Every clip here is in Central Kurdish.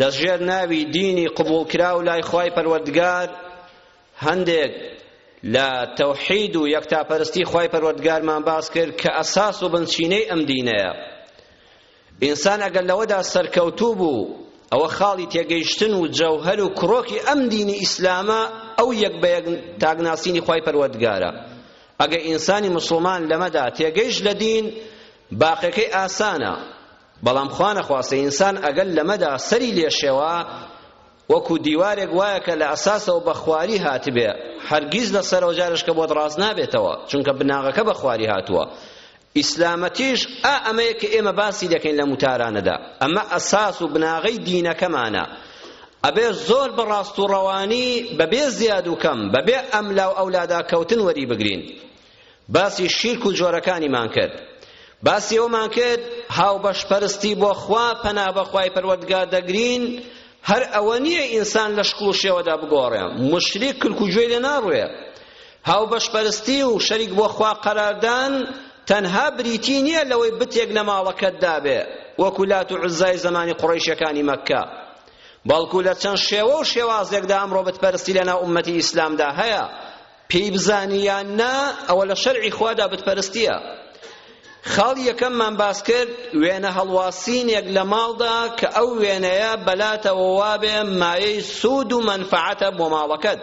لەژێر ناوی دینی قبوڵکراو لای خوای پەروەردگار هەندێک لە تەوحید و یەکتاپەرستی خوای پەروەردگارمان باس کرد کە ئەساس و بنچینەی ئەم دینەیە ئینسان ئەگەر لەوەدا سەرکەوتوو بوو ئەوە خاڵی تێگەیشتن و جەوهەر و کڕۆکی ئەم دینی ئیسلامە ئەو یەک بە یەک تاگناسینی خی پەروەردگارە ئەگە ئینسانی مسلمان لەمەدا تێگەیشت لە دین باقەکەی ئاسانە بەڵام خوا نەخواستە ئینسان ئەگەر لەمەدا سەری لێشێوا وەکو دیوارێک وایە کە لە ئەساسەوە بە خواری هاتبێ هەرگیز لە سەرەوە جارش کە بۆت ڕاست نابێتەوە چونکە بناغەکە بە خواری هاتووە ئیسلامەتیش ئا ئەمەیە کە ئێمە باسی دەکەین لە متارانەدا ئەمە ئەساس و بناغەی دینەکەمانە ئەبێ زۆر بە ڕاست و ڕەوانی بەبێ زیاد و کەم بەبێ ئەملا و ئەولادا کەوتن وەری بگرین باسی شیرک و جۆرەکانیمان کرد باسی ئەومان کرد هاوبەش پەرستی بۆ خوا پەنا بەخوای پەروەردگار دەگرین هەر ئەوە نییە ئینسان لە شکڵ و شێوەدا بگۆڕێ مشریک کلک و گوێ لێ ناڕوێ هاوبەش پەرستی و شەریک بۆ خوا قەراردان تەنها بریتی نییە لەوەی بتێک لە ماڵەکەت دابێ وەکو لات و عزای زمانی قڕیشەکانی مەککە بەڵکو لە چەند شێوە و شێوازێکدا ئەمڕۆ بتپەرستی لەناو ئومەتی ئیسلامدا هەیە پێی بزانی یان نا ئەوە لە شەرعی خوادا بتپەرستییە خاڵی یەکەممان باس کرد وێنە هەڵواسینێک لە ماڵدا کە ئەو وێنەیە بەلاتەوە وابێ مایەی سوود و مەنفعەتە بۆ ماڵەکەت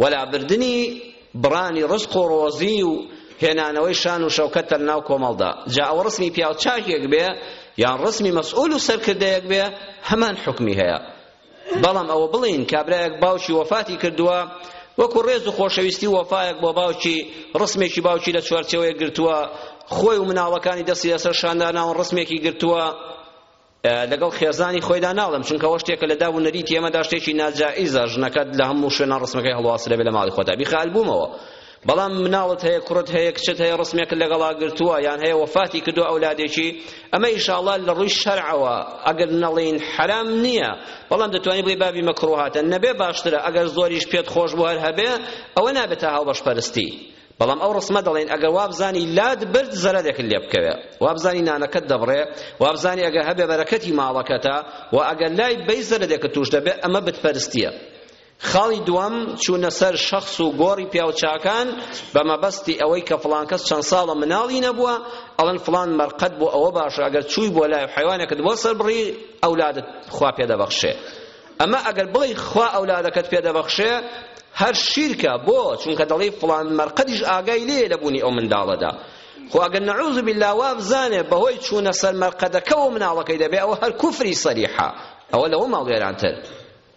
وەلابردنی بڕانی ڕزق و ڕۆزی و هێنانەوەی شان و شەوکەتە ناو کۆمەڵدا جا ئەوە ڕسمی پیاوچاکێک بێ یان ڕسمی مەسئول و سەرکردەیەک بێ هەمان حکمی هەیە بەڵام ئەوە بڵێین کابرایەک باوکی وەفاتی کردووە وەکو ڕێز و خۆشەویستی وەفایەک بۆ باوکی ڕسمێکی باوکی لە چوارچەوەیە گرتووە خۆی و مناڵەکانی دەستی لەسەر شانداناون ڕسمێکی گرتووە لەگەڵ خێزانی خۆیدا ناڵم چونکە ئەوە شتێکە لە داب و نەریتی ئێمەدا شتێکی ناجائیزە ژنەکەت لە هەموو شوێنە ڕسمەکەی هەڵواسرەبێ لە ماڵی خۆتا بیخال بوومەوە بەڵام مناڵت هەیە کوڕت هەیە کچت هەیە ڕسمێکت لەگەڵا گرتووە یان هەیە وەفاتی کردووە ئەولادێکی ئەمە ئیشاڵڵا لە ڕووی شەرعەوە ئەگەر نەڵێین حەرام نییە بەڵام دەتوانی بڵێی بابی مەکروهاتە نەبێ باشترە ئەگەر زۆریش پێت خۆش بوو هەر هەبێ ئەوە نابێتە هاوبەشپەرستی بەڵام ئەو ڕسمە دەڵێن ئەگەر وابزانی لات برد زەرەرێک لێ بکەوێ وابزانی نانەکەت دەبڕێ وابزانی ئەگەر هەبێ بەرەکەتی ماڵەکەتە و ئەگەر لای بەی زەرەرێکە توش دەبێ ئەمە بتپەرستیە خاڵی دووەم، چوونە سەر شەخس و گۆڕی پیاوچاکان بە مەبەستی ئەوەی کە فڵان کەس چەند ساڵە مناڵی نەبووە، ئەڵێن فڵان مەرقەت بۆ ئەوە باشە ئەگەر چووی بۆ لای و حەیوانێکت بۆ سەربڕی ئەولادت خوا پێ دەبەخشێ. ئەمە ئەگەر بڵێی خوا ئەولادەکەت پێ دەبەخشێ هەر شیرکە بۆ چونکە دەڵێ فڵان مەرقەدیش ئاگای لێ لە بوونی ئەو منداڵەدا خۆ ئەگەر نەعوذ بالله وا بزانێ بەهۆی چوونە سەر مەرقەدەکەەوە مناڵەکەی دەبێ ئەوە هەر کوفری سەریحە ئەوە لەوە ماڵوێرانتر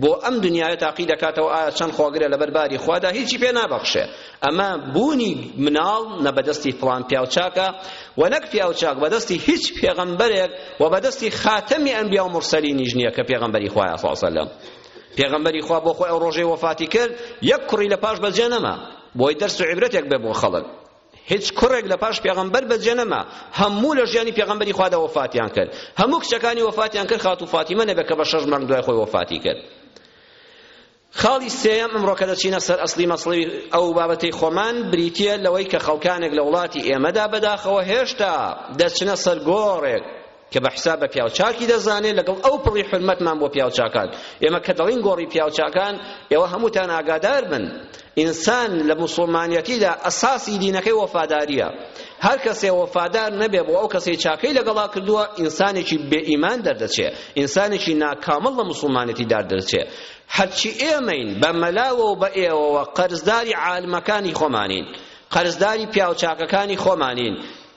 بۆ ئەم دنیایە تاقی دەکاتەوە ئایا چەند خۆگرە لەبەر باری خوادا هیچی پێ نابەخشێ ئەمە بوونی مناڵ نە بەدەستی فڵان پیاوچاکە و نەک پیاوچاک بەدەستی هیچ پێغەمبەرێک و بەدەستی خاتەمی ئەنبیا و مرسەلینیش نییە کە پێغەمبەری خوایە صلی الله علیه وسلم پێغەمبەری خوا بۆ خۆی ئەو ڕۆژەی وەفاتی کرد یەک کوڕی لە پاش بەجێ نەما بۆی دەرس و عیبرەتێک بێ بۆ خەڵک هیچ کوڕێک لە پاش پێغەمبەر بەجێ نەما هەموو لە ژیانی پێغەمبەری خوادا وەفاتیان کرد هەموو کچەکانی وەفاتیان کرد خاتوو فاتیمە نەبێت کە بە شەش مانگ دوای خۆی وەفاتی کرد خاڵی سێیەم ئەمڕۆ کە دەچینە سەر ئەسلی مەسڵی ئەو بابەتەی خۆمان بریتیە لەوەی کە خەڵکانێک لە وڵاتی ئێمەدا بەداخەوە هێشتا دەچنە سەر گۆڕێک کە بە حساب بە پیاو چاکی دەزانێت لەگەڵ ئەو پڕی حرمەتمان بۆ پیاو چاکان ئێمە کە دەڵین گۆڕی پیاو چاکان ئێوە هەمووتان ئاگادار بن ئینسان لە موسڵمانەتیدا ئەساسی دینەکەی وەفاداریە هەر کەسێ وەفادار نەبێ بۆ ئەو کەسەی چاکەی لەگەڵا کردووە ئینسانێکی بێ ئیمان دەردەچێ ئینسانێکی ناکامڵ لە موسڵمانەتی داردەچێ هەرچی ئێمەین بە مەلاوە و بە ئێوەوە قەرزداری عالمەکانی خۆمانین قەرزداری پیاوچاکەکانی خۆمانین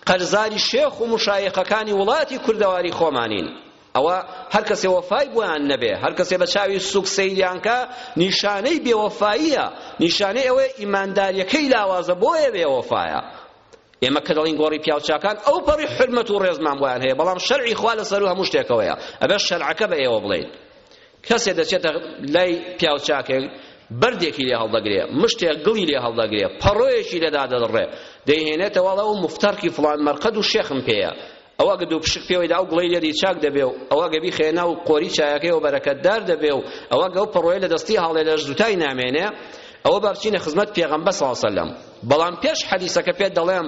قەرزاری شێخ و مشایخەکانی وڵاتی کوردەواری خۆمانین ئەوە هەر کەسێ وەفای بۆیان نەبێ هەر کەسێ بە چاوی سوک سەیریان کا نیشانەی بێوەفاییە نیشانەی ئەوەیە ئیمانداریەکەی لاوازە بۆیە بێوەفایە ئێمە کە دەڵین گۆڕی پیاوچاکان ئەو پەڕی حرمەت و ڕێزمان بۆیان هەیە بەڵام شەرعی خوا لەسەر و هەموو شتێکەوەیە ئەبێ شەرعەکە بە ئێوە بڵێین کەسێ دەچێتە لای پیاوچاکێک بەردێکی لێ هەڵدەگرێ مشتێک گڵی لێ هەڵدەگرێ پەڕۆیەکی لێدا دەدڕێ دەیهێنێتە واڵە و مفتەرکی فڵان مەرقەد و شێخم پێیە ئەو ئەگە دوو پشک پێوەیدا ئەو گڵەی لێدی چاک دەبێ و ئەو ئەگە بیخێنا و قۆری چایەکەی و بەرەکەتدار دەبێ و ئەو ئەگە ئەو پەڕۆیە لە دەستی هەڵێ لە زوتای نامێنێ ئەوە بابچینە خزمەت پێغەمبەر صلی الله علیه وسلم بەڵام پێش حەدیسەکە پێت دەڵێم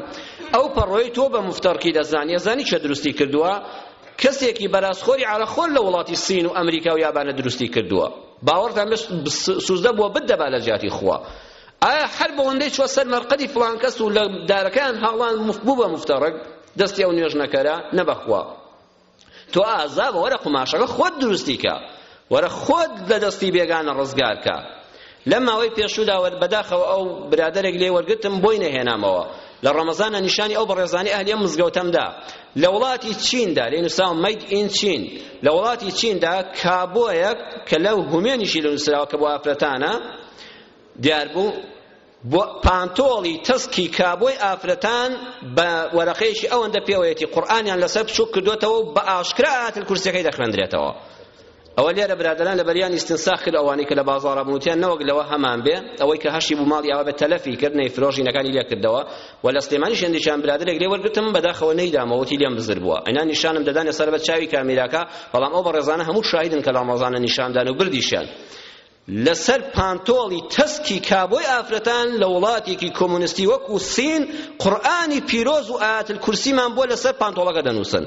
ئەو پەڕۆی تۆ بە مفتەرکی دەزانی ئەزانی چە دروستی کردووە کەسێکی بەرازخۆری عەرەقخۆر لە وڵاتی سین و ئەمریکا و یابانە دروستی کردووە باوەڕتان بێت سوزدە بووە بدەبا لە جیاتی خوا ئایا هەر بەوەندەی چوە سەر مەرقەدی فڵان کەس و لە دارەکەیان هاڵان بوو بە مفتەڕک دەستی ئەو نوێژنەکەرە نەبەخوا تۆ ئازا بە وەرە قوماشەکە خۆت دروستی کە وەرە خۆت لە دەستی بێگانە ڕزگار کە. لەم ماوەی پێشوودا وە بەداخەوە ئەو برادەرێک لێ وەرگرتم بۆی نەهێنامەوە لە ڕەمەزانە نیشانی ئەو بەڕێزانەی ئەهلی ئەم مزگەوتەم دا لە وڵاتی چیندا لێ نووسراوە مەید ئین چین لە وڵاتی چیندا کابۆیەک کە لەو هومێنیشی لە نووسراوە کە بۆ ئافرەتانە دیار بوو بۆ پانتۆڵی تەسکی کابۆی ئافرەتان بە وەرەقەیەکی ئەوەندە پێوەیەتی قورئانیان لەسەر بچووک کردوەتەوە و بە ئاشکرا ئاتل کورسیەکەی دەخوێندرێتەوە ئەوە لێرە برادران لە بەریان ئیستنساخ کرد ئەوانەی کە لە بازاڕە بوتیان نەوەک لەوە هەمان بێ ئەوەی کە هەشی بوو ماڵی ئەوە بە تەلەفی کرد نەی فرۆژینەکانی لێ کردەوە و لە سلێمانی شێندیشان برادرێک لێ وەرگرتم بەداخەوە نەیدامەوە وتی لێم بزر بووە ئەنا نیشانم دەدانێ سەر بە چاوی کامیراکە بەڵام ئەو بەڕێزانە هەموو شاهیدن کە لامەزانە نیشاندان و بردیشیان لەسەر پانتۆڵی تەسکی کابۆی ئافرەتان لە وڵاتێکی کۆمونستی وەکو سین قورئانی پیرۆز و ئایەت الکورسیمان بۆ لەسەر پانتۆڵەکە دەنووسن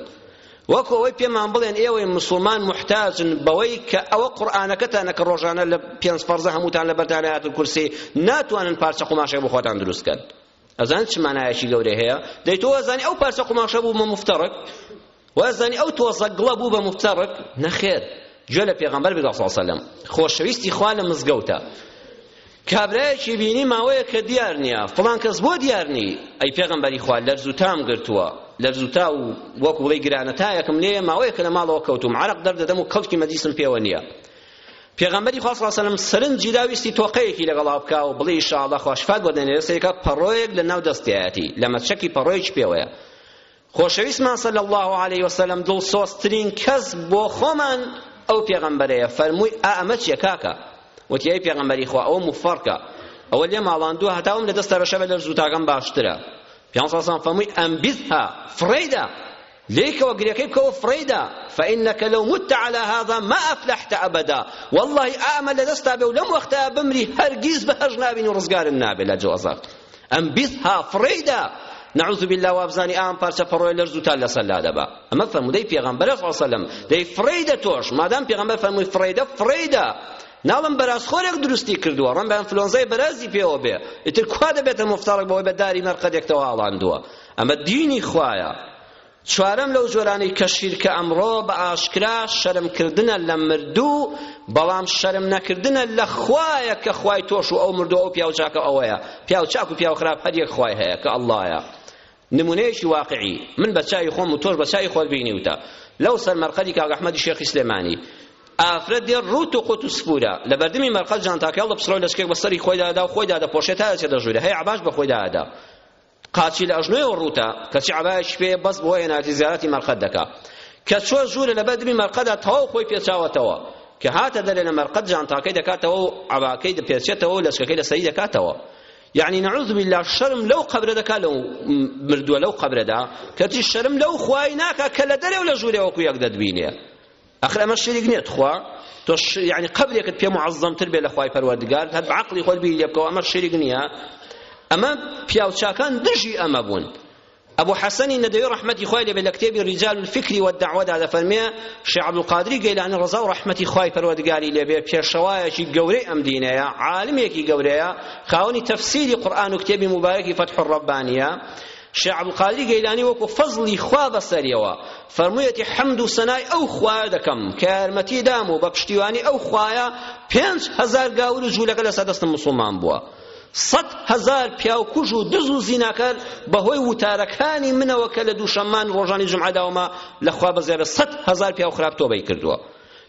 وەکو ئەوەی پێمان بڵێن ئێوەی مسلمان محتاجن بەوەی کە ئەوە قورئانەکەتانە کە ڕۆژانە لە پێنج فەرزە هەمووتان لەبەرتان ئایەت الکورسی ناتوانن پارچە قوماشێک بۆ خۆتان دروست کەن ئەزانی چ مانایەکی گەورەی هەیە دەی تۆ ئەزانی ئەو پارچە قوماشە بوو بە مفتەڕک وازانی ئەو تۆزە گڵە بوو بە مفتەڕک نەخێر گوێ لە پێغەمبەر بگرە صلی وسلم خۆشەویستی خوا لە مزگەوتە کابرایەکی بینی ماوەیە کە دیار نییە فڵان کەس بۆ دیار نی ئەی پێغەمبەری خوا لەرز و تام گرتووە لەرز و تا و وەک وڵی گرانەتایەکم لێ ماوەیە کە لە ماڵەوە کەوتوم عرق دەردەدەم و کەڵکی مەجیسم پێوە نییە پێغەمبەری خوا صلی الله علیه و سلم سەرنجی دا ویستی تۆقەیەکی لەگەڵا بکا و بڵێ ئیشاڵڵا خوا شفا بۆ دەنێرێ سەیرکە پەڕۆیەک لە ناو دەستیایەتی لە مەچەکی پەڕۆیەکی پێوەیە خۆشەویستمان صلی الله علیه و سلم دڵسۆزترین کەس بۆ خۆمان ئەو پێغەمبەرەیە فەرمووی ئا ئەمە چیە کاکە وتی ئەی پێغەمبەری خوا ئەوە مفەڕکە ئەوە لێ ماڵاندووە هەتاوم لە دەستە رەشە بە لەرزوتاکەم باشترە پیان ساسان فەرمووی ئەمبیتها فڕێیدا لێی کەوە گرێکەی بکەوە فڕێیدا فانک لو مت علی هذا ما افلحت ابدا واللهی ئامە لەدەستا بێ و لەم وەختەیا بمری هەرگیز بەهەش نابین و ڕزگارن نابێ لە جۆ عەزابت ئەنبیثها فڕێیدا نعوذ بالله وابزانی ئام پارچە پەڕۆی لەرز و تال لەسەر لادەبا ئەمە فەرمودەی پێغەمبەر صلی الله علیه وسلم دەی فڕێیدە تۆش مادام پێغەمبەر فەرمووی فڕێیدە فڕێیدە ناڵم بەرازخۆرێک دروستی کردووە ڕەنگە ئەنفلۆنزای بەرازی پێوە بێ ئیتر کوا دەبێتە مفتاڕک بەوەی بە داری مەرقەدێک تەواڵاندووە ئەمە دینی خوایە. چوارەم لەو جۆرانەی کە شیرکە ئەمڕۆ بە ئاشکرا شەرم کردنە لە مردوو بەڵام شەرم نەکردنە لە خوایە کە خوای تۆش و ئەو مردوو ئەو پیاو چاکە ئەوەیە پیاو چاک و پیاو خراپ هەر یەک خوای هەیە کە ئەڵڵایە نمونەیەکی واقعی من بە چاوی خۆم و تۆش بە چاوی خۆت بینیوتە لەو سەر مەرقەدی کاک ئەحمەدی شێخی سلێمانی ئافرەت دێ ڕوت و قوت و سپورە لە بەردمی مەرقەد جانتاکەڵ دەپسڕۆی لەشکێک بەسەری خۆیدادا و خۆیدا دەپۆشێت تا دەچێتە ژوورە هەیە عباش بە خۆیدادا قاچی لە ئەژنۆیەوە ڕووتە کەچی عەبایەکی پێیە بەس بۆ هێنایەتی زیارەتی مەرقەد دەکا کە چۆ ژوورە لە بەدری مەرقەدا تەواو خۆی پێچاوەتەوە کە هاتە دەرێ لە مەرقەد جانتاکەی دەکاتەوە و عەباکەی دەپێچێتەوە و لەچکەکەی لە سەری دەکاتەوە یعنی نعوذ بالله شەرم لەو قەبرە دەکا لەو مردووە لەو قەبرەدا کەچی شەرم لەو خوای ناکا کە لە دەرێ و لە ژوورێ وەکو یەک دەتبینێ ئەخر ئەمە شریک نیە تخوا تۆ یعنی قەبرێکت پێ معەزەم تر بێ لە خوای پەروەردگار هەر بە عەقڵی خۆت بیر لێ بکەوە ئەمە شریک نیە ئەمە پیاوچاکان دژی ئەمە بوون ئەبو حەسەنی نەدەوی ڕەحمەتی خوای لێبێ لە کتێبی ڕیجال الفکری و دەعوەدا دەفەرمێ شێخ عەبدولقادری گەیلانی ڕەزا و ڕەحمەتی خوای پەروەردگاری لێبێ پێشەوایەکی گەورەی ئەم دینەیە عالمێکی گەورەیە خاوەنی تەفسیری قورئان و کتێبی موبارەکی فەتح الرەبانیە شێخ عەبدولقادری گەیلانی وەکو فەزڵی خوا بەسەریەوە فەرموویەتی حەمد و سەنای ئەو خوایە دەکەم کە یارمەتی دام و بە پشتیوانی ئەو خوایە پێنج هەزار گاور و جوولەکە لەسەر دەستم مسوڵمان بووە سەد هەزار پیاوکوژ و دز و زیناکار بەهۆی وتارەکانی منەوە کە لە دووشەممان ڕۆژانی جمعەداومە لە خوا بەزێبە سەد هەزار پیاو خراپ تۆبەی کردووە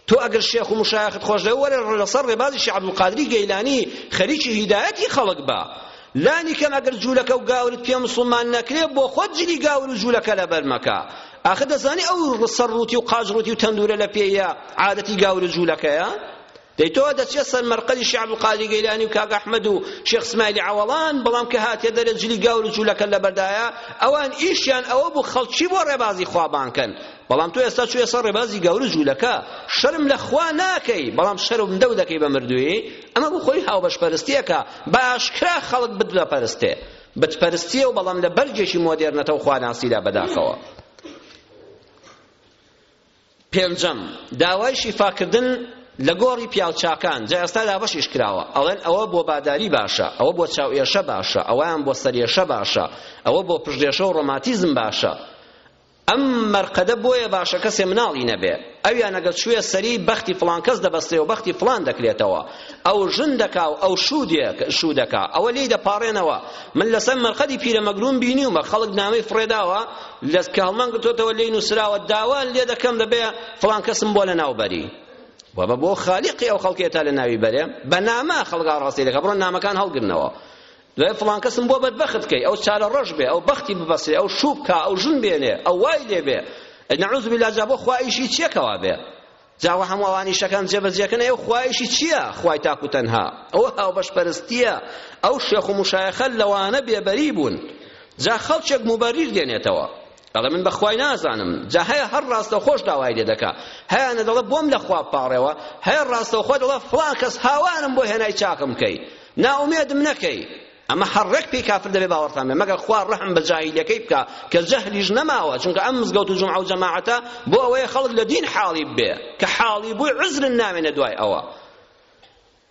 تۆ ئەگەر شێخ و مشایەخت خۆش دەوێت وەرە لەسەر ڕێبازی شێخ عەبدولقادری گەیلانی خەریکی هیدایەتی خەڵک بە لانی کەم ئەگەر جوولەکە و گاورت پێ مسڵمان نەکرێ بۆ خۆت جلی گاور و جوولەکە لەبەر مەکە ئاخە دەزانی ئەو سەر ڕووتی و قاج ڕووتی و تەندورە لە پێیە عادەتی گاور و جوولەکەیە دەی تۆ دەچێت سەر مەرقەدی شێخ عەبدولقادری گەیلانی و کاک ئەحمەد و شێخ سمایلی عەوەڵان بەڵام کە هاتیە دەرێ جلی گاور و جوولەکە لەبەردایە ئەوان ئیشیان ئەوە بوو خەڵکی بۆ ڕێبازی خوابانکەن بەڵام تۆ ئێستا چوویە سەر ڕێبازی گەورە جوولەکە شەرم لە خوا ناکەی بەڵام شەرم دەو دەکەی بە مردوویی ئەمە بۆ خۆی هاوبەشپەرستیەکە بە ئاشکرا خەڵک بتپەرستێ بتپەرستیە و بەڵام لە بەرگێکی مۆدێرنەتە و خواناسیدا بەداخەوە پێنجەم داوای شیفاکردن لە گۆڕی پیاوچاکان جا ئێستا دابەشیش کراوە ئەڵێن ئەوە بۆ باداری باشە ئەوە بۆ چاوئێشە باشە ئەوەیان بۆ سەرێشە باشە ئەوە بۆ پشتێشە و ڕۆماتیزم باشە ئەم مەرقەدە بۆیە باشە کەسێ مناڵی نەبێ ئەویان ئەگەر چوویە سەری بەختی فڵان کەس دەبەستێ و بەختی فڵان دەکرێتەوە ئەو ژن دەکا و ئەو شوو دەکا ئەوە لێی دەپاڕێنەوە من لەسەر مەرقەدی پیرەمەگروم بینیومە خەڵک نامەی فڕێداوە لە کە هەڵمان گرتوتەوە لێی نووسراوە داوا لێ دەکەم دەبێ فڵان کەسم بۆ لە ناو بەری وەبە بۆ خالیقی ئەو خەڵکێتا لە ناوی بەرێ بە نامە خەڵگا ڕاستی دەکە بڕۆ نامەکان هەڵگرنەوە دەڵێ فڵان کەسم بۆ بەدبەخت بکەی ئەو چارە ڕەش بێ ئەو بەختی ببەسێ ئەو شوو بکا ئەو ژن بێنێ ئەو وای لێ بێ نەعوذ باللە جا بۆ خوا ئیشی چییە کەوا بێ جا وە هەموو ئەوانی شەکان جێبەجێکەن ئەو خوایشی چییە خوای تاک و تەنها ئەوە هاوبەش پەرستییە ئەو شێخ و مشایەخە لەوانە بێبەری بوون جا خەڵکێک موبەریر دێنێتەوە دەڵێ من بەخوای نازانم جا هەیە هەر ڕاستەوخۆش داوای لێ دەکا هەیانە دەڵێ بۆم لە خوا پاڕێوە هەیە ڕاستەوخۆ دەڵێ فڵان کەس هاوارم بۆ هێنای چاکم کەی نائومێدم نەکەی ئەمە حەڕێک پێی کافر دەبێ باوەڕتان بێ مەگەر خوا ڕەحم بە جاهیلەکەی بکا کە جەهلیش نەماوە چونکە ئەم مزگەوت و جومعە و جەماعەتە بۆ ئەوەیە خەڵک لە دین حاڵی بێ کە حاڵی بووی عزرن نامێنە دوای ئەوە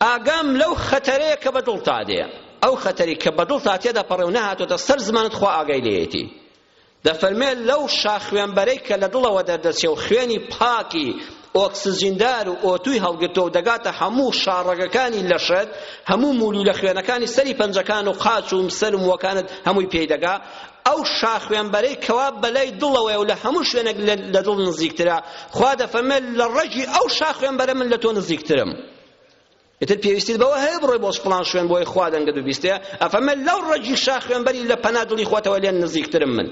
ئاگام لەو خەتەرەیە کە بە دڵتا دێ، ئەو خەتەرەی کە بە دڵتا تێدەپەڕێ و نەهاتۆتە سەر زمانت خوا ئاگای لێیەتی. دەفەرمێ لەو شاخوێنبەرەی کە لە دڵەوە دەردەچێ و خوێنی پاکی ئۆکسجیندار و ئۆتووی هەڵگرتووە و دەگاتە هەموو شاڕەگەکانی لەشت، هەموو موولوولە خوێنەکانی سەری پەنجەکان و قاچ و سەر و مووەکانت هەمووی پێی دەگا، ئەو شاخوێنبەرەی کەوا بەلای دڵەوەیە و لە هەموو شوێنێک لە دڵ نزیکترە خوا دەفەرمێت لە ڕەگی ئەو شاخوێنبەرە من لە تۆ نزیکترم ئیتر پێویستیت بەوە هەیە بڕۆی بۆ فڵان شوێن بۆی خوا دەنگە دووبیستێ ئەفەمە لەو ڕەگی شاخوێنبەری لە پەنا دڵی خۆتەوە لێن نزیکترم من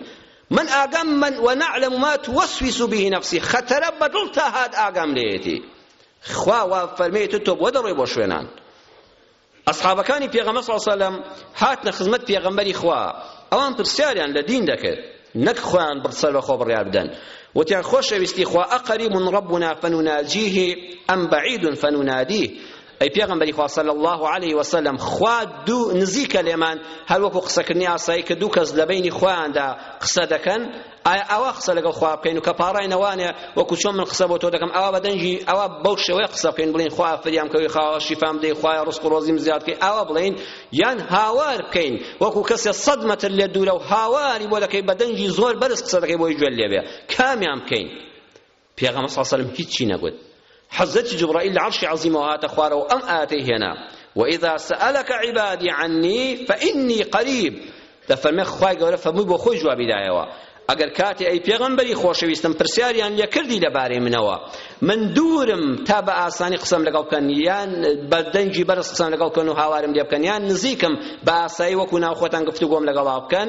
من ئاگام من ونعلم ما توسوس به نفسي خەتەرە بە دڵ تا هات ئاگام لێیەتی خوا وا فەرمێت تۆ بۆ دەڕۆی بۆ شوێنان ئەسحابەکانی پێغەمبەر صلی اللە علیە وسلم هاتنە خزمەت پێغەمبەری خوا ئەوان پرسیاریان لە دین دەکرد نەک خۆیان سەربەخۆ بڕیار بدەن وتیان خۆشەویستی خوا ئەقەریب ربنا فنناجیه ئەم بەعید فننادیه ئەی پێغەمبەری خوا صلی الله علیه وسلم خوا دوو نزیکە لێمان هەر وەکو قسەکردنی ئاسایی کە دوو کەس لە بینی خۆیاندا قسە دەکەن ئایا ئاوا قسە لەگەڵ خوا بکەین و کە پاڕای نەوانێ وەکو چۆن من قسە بۆ تۆ دەکەم ئاوا بە دەنگی ئاوا بەو شێوەیە قسە بکەین بڵین خوا فریام کەوی خاوە شیفام دەی خوایە ڕزق و ڕۆزیم زیاد کەی ئاوا بڵین یان هاوار بکەین وەکو کەسێ سەد مەتر لێ دوورە و هاواری بۆ دەکەی بە دەنگی زۆر بەرز قسە دەکەی بۆی گوێ لێبێ کامیان بکەین پێغەمبەر صلی اللە علیە و سلم هیچی نەگوت حەزرەتی جبرائیل لە عەرشی عەزیمەوە هاتە خوارەوە ئەم ئایەتەی هێنا وإذا سألك عبادي عني فإني قريب دەفەرمێ خوای گەورە فەرمووی بۆ خۆی جوابی دایەوە ئەگەر کاتێ ئەی پێغەمبەری خۆشەویستم پرسیاریان لێ کردی لەبارەی منەوە من دوورم تا بە ئاسانی قسەم لەگەڵ بکەن یان بە دەنگی بەرز قسەم لەگەڵ بکەن و هاوارم لێ بکەن یان نزیکم بە ئاسایی وەکو ناو خۆتان گفتوگۆم لەگەڵا بکەن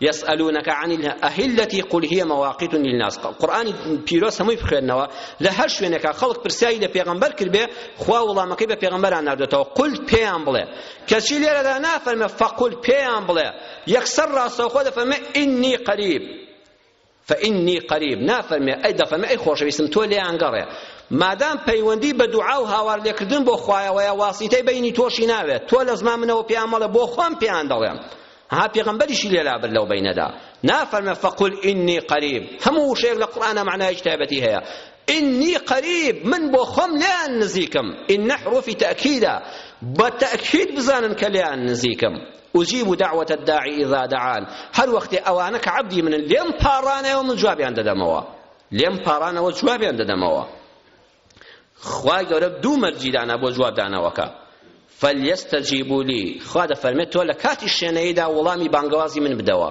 یسئلونک عن الاهلة قل هی مواقیت للناس قورئانی پیرۆز هەمووی بخوێنەوە لە هەر شوێنێکا خەڵک پرسیاری لە پێغەمبەر کردبێ خوا وڵامەکەی بە پێغەمبەران ناردۆتەوە قل پێیان بڵێ کەچی لێرەدا نافەرمێ فەقل پێیان بڵێ یەکسەر ڕاستەوخۆ دەفەرمێ ئینی قەریب فإنی قریب نافەرمێ ئەی دەفەرمێ ئەی خۆشەویستم تۆ لێیان گەڕێ مادام پەیوەندی بە دوعا و هاوار لێکردن بۆ خوایەوەیە واسیتەی بەینی تۆشی ناوێت تۆ لە زمان منەوە پێیان مەڵێ بۆ خۆم پێیان دەڵێم ها پێغەمبەریشی لێ لابر لەو بەینەدا نافەرمێ فەقول ئینی قەریب هەموو وشەیەک لە قورئانە مەعنایەکی تایبەتی هەیە ئینی قەریب من بۆ خۆم لێیان نزیکم ئینە حروفی تەئکیدە بە تەئکید بزانن کە لێیان نزیکم ئوجیب دەعوەت الداعی ئیزا دەعان هەر وەختێ ئەوانە کە عەبدی منن لێم پاڕانەوە من جوابیان دەدەمەوە لێم پاڕانەوە جوابیان دەدەمەوە خوای گەورە دوو مەرجی دانا بۆ جواب دانەوەکە فلیستجیبوا لی خوا دەفەرمێت تۆ لە کاتی شوێنەیدا وەڵامی بانگەوازی من بدەوە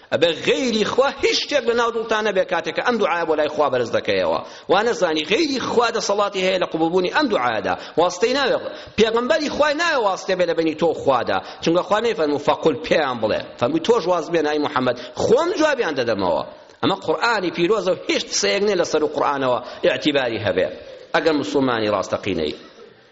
ئەبێ غەیری خوا هیچ شتێک لە ناو دڵتان نەبێ کاتێک کە ئەم دوعایە بۆ لای خوا بەرز دەکەیەوە وا نەزانی غەیری خوا دەسەڵاتی هەیە لە قبوڵبوونی ئەم دوعایەدا واستەی ناوێ پێغەمبەری خوای ناوێ واستێ بێ لە بەینی تۆ و خوادا چونکە خوا نەیفەرموو فەقول پێیان بڵێ فەرمووی تۆش واز بێنە ئەی محەممەد خۆم جوابیان دەدەمەوە ئەمە قورئانی پیرۆزە و هیچ قسەیەک نییە لەسەر و قورئانەوە ئیعتیباری هەبێ ئەگەر مسلمانی ڕاستەقینەی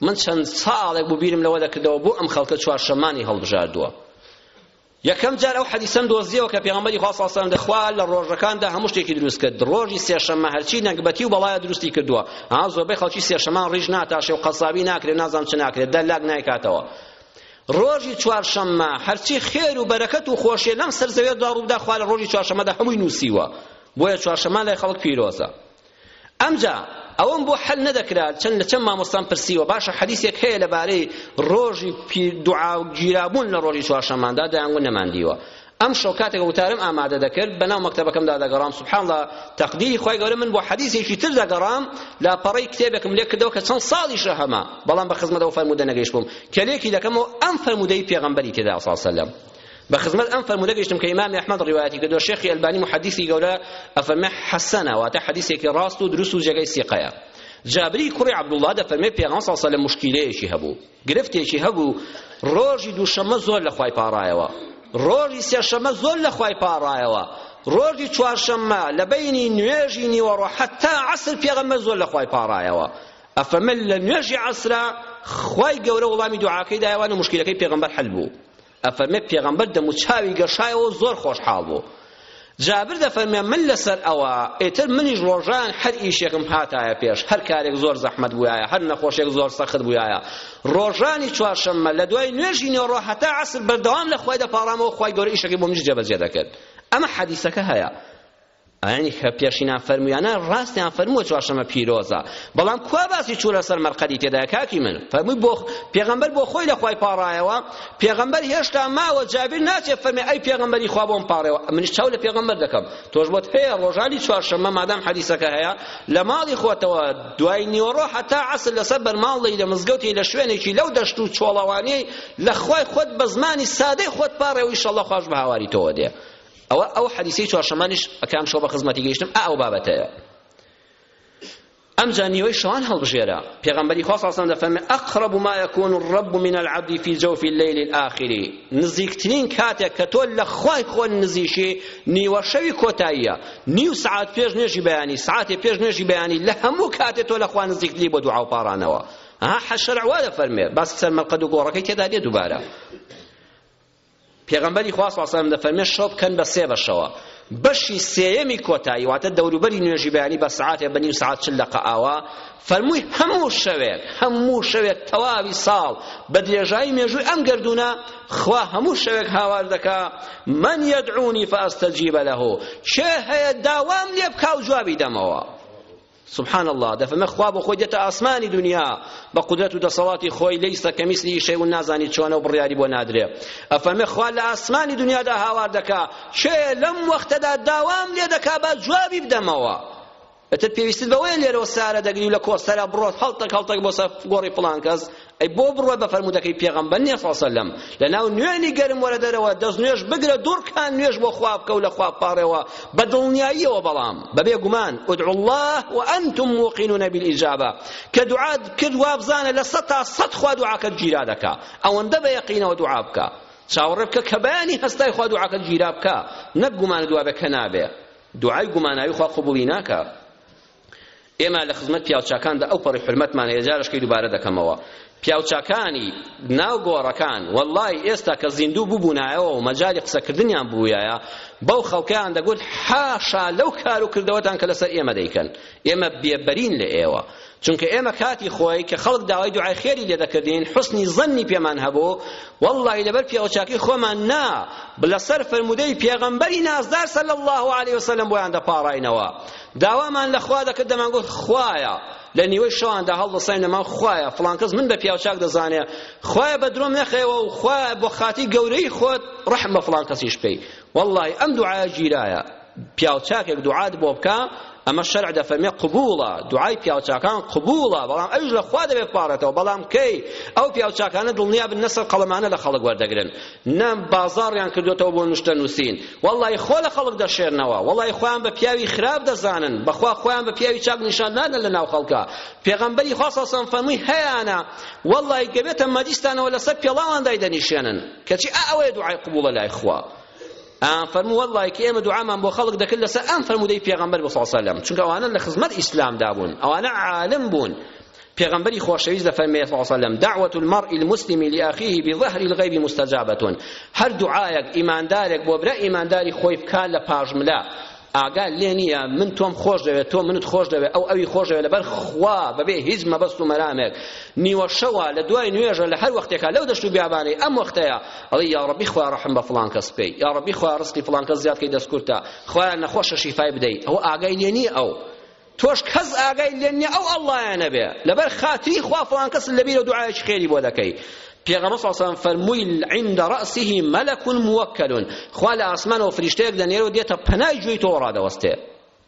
من چەند ساڵێک بوو بیرم لەوە دەکردەوە بۆ ئەم خەڵکە چوارشەمانی هەڵبژاردووە یەکەم جار ئەو حەدیسەم دۆزیەوە کە پێغەمبەری خوا صلی الله دەخوا لە ڕۆژەکاندا هەموو شتێکی دروست کرد ڕۆژی سێشەممە هەرچی نەگبەتی و بەڵایە دروستی کردووە ها زۆربەی خەڵکی سێشەمان ڕیژ ناتاشێ و قەسابی ناکرێ نازانم چ ناکرێت دەر لاک نایکاتەوە ڕۆژی چوارشەممە هەرچی خێر و بەرەکەت و خۆشیە لەم سەر زەوێدا ڕوودا خوا لە ڕۆژی چوارشەممەدا هەمووی نووسیوە بۆیە چوارشەممە لای خەڵک پیرۆزە ئەمجا ئەوەم بۆ حەل نەدەکرا چەند لە چەند مامۆستام پرسیوە باشە حەدیسێک هەیە لەبارەی ڕۆژی دوعا و گیرابوون لە ڕۆژی چوارشەماندا دەیانگوت نەماندیوە ئەم شەو کاتێک وتارم ئامادە دەکرد بەناو مەکتەبەکەمدا دەگەڕام سبحان الله تەقدیری خوای گەورە من بۆ حەدیثێکی تر دەگەڕام لا پەڕەی کتێبێکم لێ کردەوە کە چەند ساڵیشە هەمە بەڵام بە خزمەت ئەو فەرموودە نەگەیشتبووم کە لێکی دەکەمەوە ئەم فەرموودەی پێغەمبەری تێدا صلی الله علیه وسلم بە خزمەت ئەم فەرموودە گەیشتم کە ئیمامی ئەحمەد ڕیوایەتی کردووە شێخی ئەلبانی محەدیسی گەورە ئەفەرمێ حەسەنە واتە حەدیسێکی ڕاست و دروست و جێگەی سیقەیە جابری کوڕی عەبدوڵڵا دەفەرمێ پێغەمبەر صلی الله مشکیلەیەکی هەبوو گرفتێکی هەبوو ڕۆژی دووشەممە زۆر لە خوای پاڕایەوە ڕۆژی سێشەممە زۆر لە خوای پاڕایەوە ڕۆژی چوارشەممە لە بینی نوێژی نیوەڕۆ حتا عەسر پێغەمبەر زۆر لە خوای پاڕایەوە ئەفەمە لە نوێژی عەسرا خوای گەورە وڵامی دوعاکەی دایەوە و مشکلەکەی پێغەمبەر حل بوو ئەفەرمێ پێغەمبەر دەموچاوی گەشایەوە و زۆر خۆشحاڵ بوو جابر دەفەرمێ من لەسەر ئەوە ئیتر منیش ڕۆژان هەر ئیشێکم هاتایە پێش هەر کارێک زۆر زەحمەت بووایە هەر نەخۆشێک زۆر سەخت بووایە ڕۆژانی چوارشەممە لە دوای نوێژی نێوڕۆ هەتا عەسر بەردەوام لە خوای دەپاڕامەوە خوای گەورە ئیشەکەی بۆ منیش جێبەجێ دەکرد ئەمە حەدیسەکە هەیە ئەوانەی کە پێشینان فەرموویانە ڕاستیان فەرمووە چوارشەممە پیرۆزە بەڵام کوا باسی چوونە سەر مەرقەدی تێدایە کاکی من فەرمووی بۆ پێغەمبەر بۆ خۆی لە خوای پاڕایەوە پێغەمبەر هێشتا ماوە جابیر ناچێت فەرمێ ئەی پێغەمبەری خوا بۆم پاڕێەوە منیش چاو لە پێغەمبەر دەکەم تۆش بۆت هەیە ڕۆژانی چوارشەممە مادام حەدیسەکە هەیە لە ماڵی خۆتەوە دوای نیۆڕۆ حەتا عەسر لەسەر بەرماڵ دەی لە مزگەوتی لە شوێنێکی لەو دەشت و چۆڵەوانیەی لە خوای خۆت بە زمانی سادەی خۆت پاڕێەوە ئیشەڵڵا خوش بە هاواری تۆوە دێ ئەوە ئەو حەدیسەی چوارشەمانیش ئەکام شەو بە خزمەتی گەیشتم ئا ئەو بابەتەیە ئەمجا نیوەی شەوان هەڵبژێرە پێغەمبەری خوا صلی الله علیه و اقرب ما يكون الرب من العبد في جوف الليل الاخر نزیکترین کاتێک کە تۆ لە خوای خۆ نزیشی نیوە شەوی کۆتاییە نیو سعات پێش نوێژی بەیانی سعاتێ پێش نوێژی بەیانی لە هەموو کاتێ تۆ لە خوا نزیکتری بۆ دوعا و پاڕانەوە ها حەشەرع وا دەفەرمێ باسی سەرمەقەد و گۆڕەکەی تێدا دێ دووبارە پێغەمبەری خوا صلی اللە علیە و سلم دەفەرمێ شەو بکەن بە سێ بەشەوە بەشی سێیەمی کۆتایی واتە دەوروبەری نوێژی بەیانی بە سعاتێ بە نیو سعات چل دەقە ئاوا فەرمووی هەموو شەوێک هەموو شەوێک تەواوی ساڵ بە درێژایی مێژووی ئەم گردونە خوا هەموو شەوێک هاوار دەکا من یدعونی فاستجیب له کێ هەیە داوام لێ بکا و جوابی دەمەوە سبحان اللە دەفەرمێ خوا بۆ خۆی دێتە ئاسمانی دنیا بە قودرەت و دەسەڵاتی خۆی لەیسە کە میسلی شەی و نازانی چۆنە و بڕیاری بۆ نادرێ ئەفەرمێ خوا لە ئاسمانی دنیادا هاوار دەکا کێ لەم وەختەدا داوام لێ دەکا با جوابی بدەمەوە ئەتر پێویستت بەوەیە لێرەوە سارە دەگری و لە کۆسەرە بڕۆ هەڵتەک هەڵتەک بۆ سەر گۆڕی فڵان کەس ئەی بۆ بڕوا بە فەرموودەکەی پێغەمبەر نیە صلی سەلەم لەناو نوێنی گەرم وەرە دەرەوە دەست نوێژ بگرە دوڕکان نوێژ بۆ خوا بکە و لە خوا بپاڕێەوە بە دڵنیاییەوە بەڵام بەبێ گومان ادعوا الله وانتم موقنون بالاجابە کە دوعات کرد وابزانە لە سەد تا سەد خوا دوعاکەت گیرا دەکا ئەوەندە بە یەقینەوە دوعا بکە چاوەڕێ بکە کە بەیانی هەستای خوا دوعاکەت گیرا بکە نەک گومان دوابێ کە نابێ دوعای گوماناوی خوا قبوڵی ناکە ئێمە لە خزمەت پیاوچاکاندا ئەو پەڕی حورمەتمان هەیە جارشکەی دووبارە دەکەمەوە پیاوچاکانی ناو گۆڕەکان وەڵی ئێستا کە زیندوو ببوونایەوە و مەجای قسەکردنیان بوویایە بەو خەڵکیان دەگوت حاشا لەو کار و کردەوەتان کە لەسەر ئێمە دەیکەن ئێمە بێبەرین لە ئێوە چونکە ئێمە کاتی خۆی کە خەڵک داوای دوعای خێری لێ دەکردین حسنی زەنی پێمان هەبوو واللهی لەبەر پیاوچاکی خۆمان نا لەسەر فرموودەی پێغەمبەری نازدار صلی الله علیه وسلم بۆیان دەپاڕاینەوە داوامان لە خوا دەکرد دەمانگوت خوایە لە نیوەی شەواندا هەڵدەساین دەمان خوایە فڵانکەس من بە پیاوچاک دەزانێ خوایە بە درۆم نەخەیەوە و خوایە بۆ خاتی گەورەی خۆت ڕەحم بە فڵان کەسیش بکەی وەڵڵاهی ئەم دوعایە گیرایە پیاوچاکێک دوعات بۆ بکە ئەمە شەرع دەفەرمێ قبوڵە دوعای پیاوچاکان قبوڵە بەڵام ئەوش لە خوا دەبێت پاڕێتەوە بەڵام کەی ئەو پیاوچاکانە دڵنیا بن نەسەر قەڵەمانە لە خەڵک وەردەگرن نا بازاڕیان کردۆتەوە بۆ نوشتە نووسین وەڵڵاهی خۆ لە خەڵک دەشێنەوە وەڵڵاهی خۆیان بە پیاوی خراپ دەزانن بەخوا خۆیان بە پیاوی چاک نیشان نادەن لە ناو خەڵکا پێغەمبەری خوا صلی الله فەرمووی هەیانە وەڵڵاهی گەبێتە مەجیستانەوە لەسەر پێڵاوان دایدەنیشێنن کەچی ئا ئەوەیە دوعای قبوڵە لای خوا ئەم فەرمو وەڵڵاهی کە ئێمە دوعامان بۆ خەڵک دەکرد لەسەر ئەم فەرموودەی پێغەمبەر بۆ صلی الله چونکە ئەوانە لە خزمەت ئیسلامدا بوون ئەوانە عالم بوون پێغەمبەری خۆشەویست دەفەرمێ صلی اللە علیە وسلم دعوة المرء المسلم لأخیه بظهر الغیب مستجابة هەر دوعایەک ئیماندارێک بۆ برای ئیمانداری خۆی بکا لە پاژملا ئاگا لێ نییە من تۆم خۆش دەوێت تۆ منت خۆش دەوێت ئەو ئەوی خۆش دەوێت لەبەر خوا بەبێ هیچ مەبەست و مەرامێک نیوە شەوە لە دوای نوێژە لە هەر وەختێکا لەو دەشت و بیابانەی ئەم وەختەیە ئەڵێ یا ڕەبی خوا ڕەحم بە فڵان کەس بکەی یا ڕەبی خوا ڕزقی فڵان کەس زیاد کەی دەستکورتە خوایان نەخۆشە شیفای بدەیت ئەو ئاگای لێ نییە ئەو تۆش کەس ئاگای لێ نیە ئەو ئەڵڵایانە بێ لەبەر خاتری خوا فڵان کەس لەبیرە دوعایەکی خێری بۆ دەکەی پێغەمبەر صلی الله علیه و فەرمووی عند رأسه ملك موکل خوا لە ئاسمانەوە فریشتەیەک دەنێرە و دێتە پەنای گوێی تۆ ڕادەوەستێ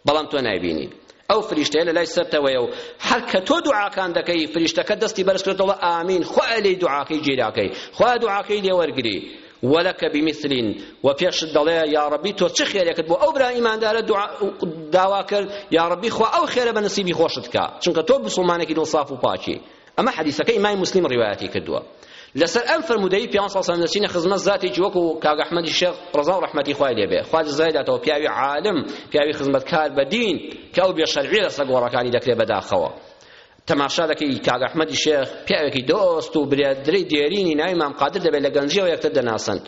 بەڵام تۆ نایبینی ئەو فریشتەیە لە لای سەرتەوەیە و هەر کە تۆ دوعاکان دەکەی فریشتەکە دەستی بەرز کردەوە ئامین خوا لێی دوعاکەی گیراکەی خوا دوعاکەی لێوەرگری ولک بمثل و پێشت دەڵێ یا ڕەبی تۆ چ خێرێکت بۆ ئەو برا ئیماندارە داوا کرد یا ڕەبی خوا ئەو خێرە بە نسیبی خۆشت کا چونکە تۆ مسلمانێکی دڵ صاف و پاکی ئەمە حەدیثەکە ئیمام مسلم ڕیوایەتی کردووە لەسەر ئەم فرموودەی پیان ساسان دەچینە خزمەت زاتێکی وەکو کاک ئەحمەدی شێخ ڕەزا و ڕەحمەتی خوای لێبێ خوا جزای داتەوە پیاوی عالم پیاوی خزمەتکار بە دین کە ئەو بێ شەرعی لەسەر گۆڕەکانی دەکرێ بەداخەوە تەماشا دەکەی کاک ئەحمەدی شێخ پیاوێکی دۆست و برادەری دێرینی ناوی مام قادر دەبێت لە گەنجیەوە یەکتر دەناسن